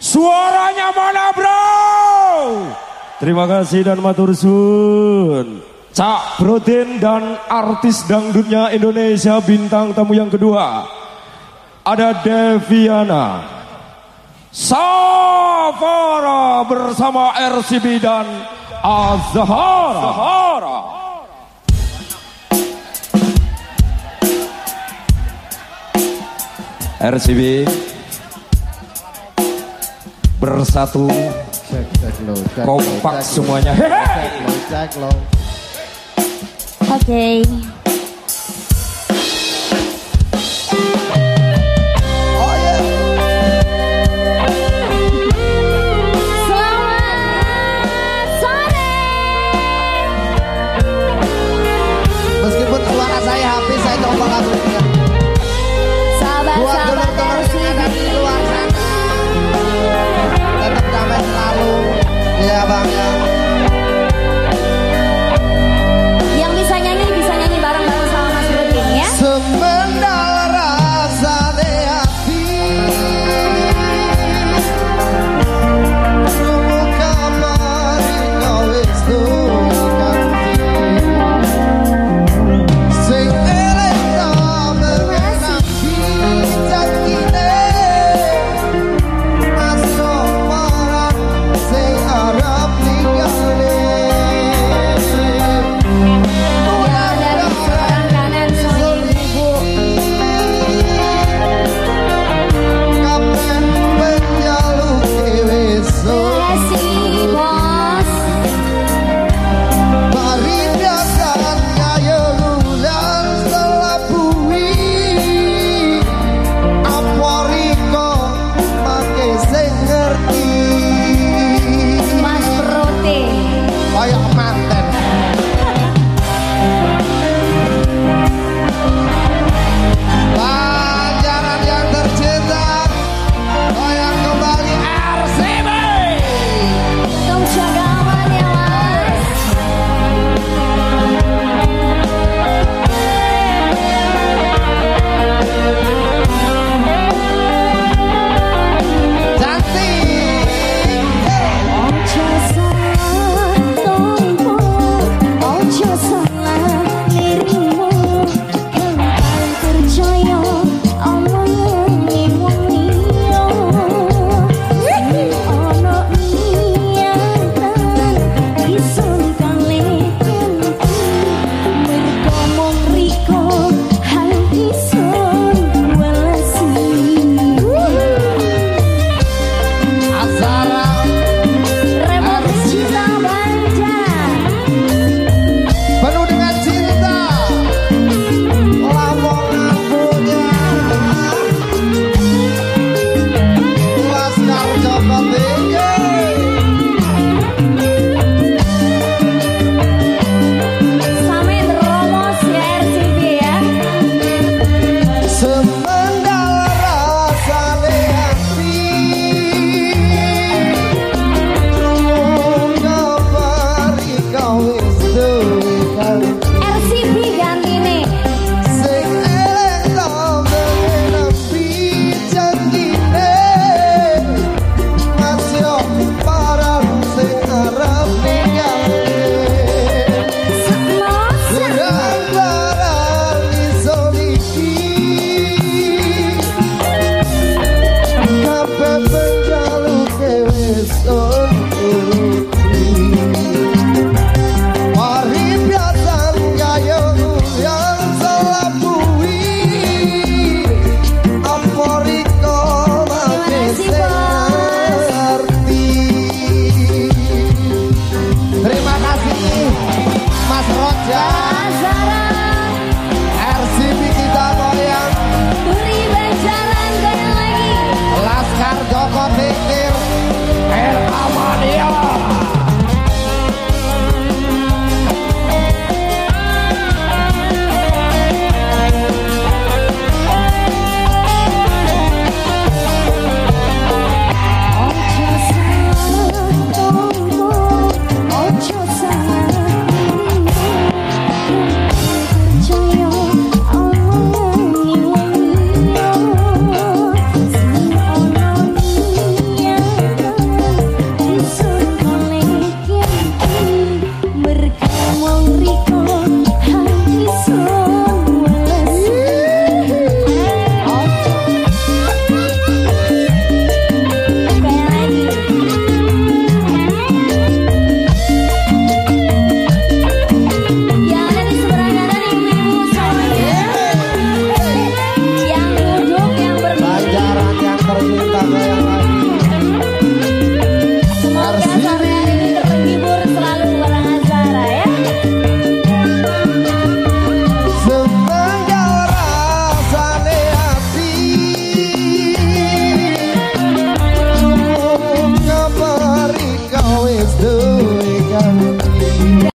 Suaranya mana bro? Terima kasih dan matur suun. Cak Protein dan artis dangdutnya Indonesia bintang tamu yang kedua. Ada Deviana. Safara bersama RCB dan Azhara. Azhara. RCB bersatu. Kompak semuanya. Oke. okay. dan Zara you.